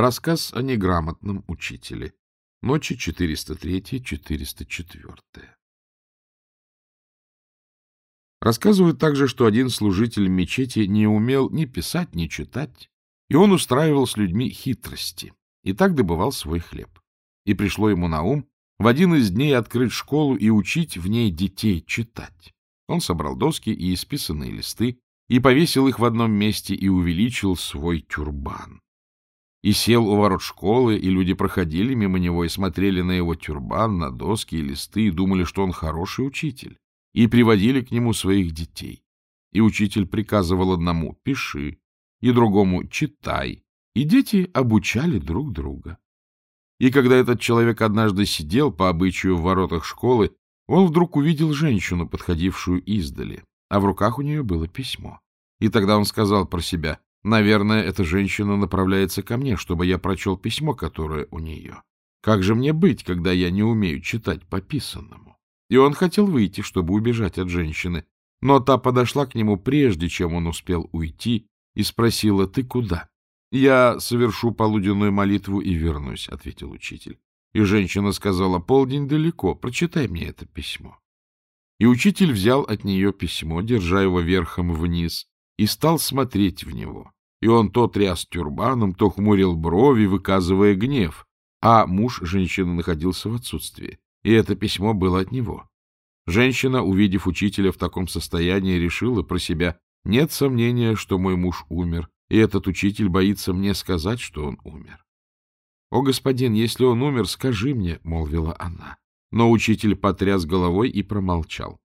Рассказ о неграмотном учителе. Ночи 403-404. Рассказывают также, что один служитель мечети не умел ни писать, ни читать, и он устраивал с людьми хитрости, и так добывал свой хлеб. И пришло ему на ум в один из дней открыть школу и учить в ней детей читать. Он собрал доски и исписанные листы, и повесил их в одном месте, и увеличил свой тюрбан. И сел у ворот школы, и люди проходили мимо него и смотрели на его тюрбан, на доски и листы, и думали, что он хороший учитель и приводили к нему своих детей. И учитель приказывал одному «пиши», и другому «читай», и дети обучали друг друга. И когда этот человек однажды сидел по обычаю в воротах школы, он вдруг увидел женщину, подходившую издали, а в руках у нее было письмо. И тогда он сказал про себя, «Наверное, эта женщина направляется ко мне, чтобы я прочел письмо, которое у нее. Как же мне быть, когда я не умею читать по писанному?» и он хотел выйти, чтобы убежать от женщины, но та подошла к нему прежде, чем он успел уйти, и спросила, «Ты куда?» «Я совершу полуденную молитву и вернусь», — ответил учитель. И женщина сказала, «Полдень далеко, прочитай мне это письмо». И учитель взял от нее письмо, держа его верхом вниз, и стал смотреть в него. И он то тряс тюрбаном, то хмурил брови, выказывая гнев, а муж женщины находился в отсутствии и это письмо было от него. Женщина, увидев учителя в таком состоянии, решила про себя, нет сомнения, что мой муж умер, и этот учитель боится мне сказать, что он умер. — О, господин, если он умер, скажи мне, — молвила она. Но учитель потряс головой и промолчал.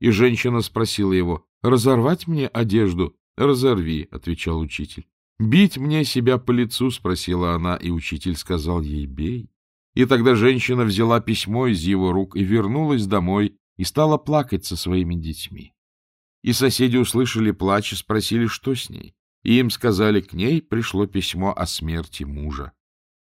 И женщина спросила его, — разорвать мне одежду? — Разорви, — отвечал учитель. — Бить мне себя по лицу? — спросила она, и учитель сказал ей, — бей. И тогда женщина взяла письмо из его рук и вернулась домой и стала плакать со своими детьми. И соседи услышали плач и спросили, что с ней. И им сказали, к ней пришло письмо о смерти мужа.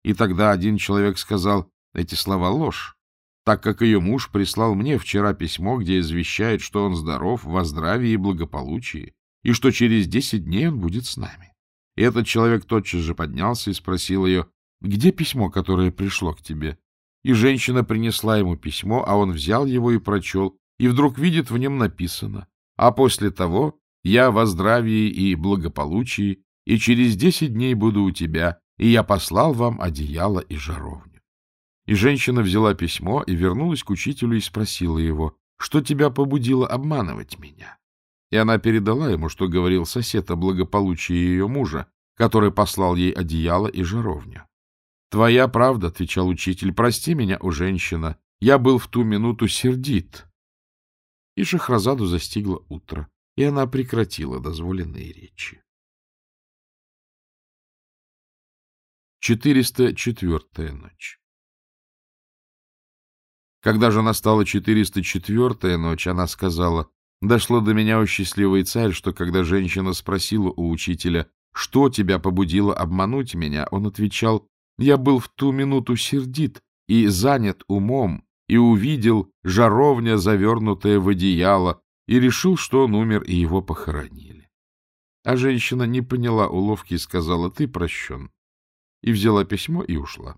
И тогда один человек сказал, эти слова ложь, так как ее муж прислал мне вчера письмо, где извещает, что он здоров, во здравии и благополучии, и что через десять дней он будет с нами. И этот человек тотчас же поднялся и спросил ее, где письмо, которое пришло к тебе? И женщина принесла ему письмо, а он взял его и прочел, и вдруг видит в нем написано, а после того я во здравии и благополучии, и через десять дней буду у тебя, и я послал вам одеяло и жаровню. И женщина взяла письмо и вернулась к учителю и спросила его, что тебя побудило обманывать меня? И она передала ему, что говорил сосед о благополучии ее мужа, который послал ей одеяло и жаровню. — Твоя правда, — отвечал учитель, — прости меня, у женщина. Я был в ту минуту сердит. И Шахразаду застигло утро, и она прекратила дозволенные речи. 404-я ночь Когда же настала 404-я ночь, она сказала, «Дошло до меня, о счастливый царь, что когда женщина спросила у учителя, что тебя побудило обмануть меня, он отвечал, я был в ту минуту сердит и занят умом, и увидел жаровня, завернутая в одеяло, и решил, что он умер, и его похоронили. А женщина не поняла уловки и сказала, ты прощен. И взяла письмо и ушла.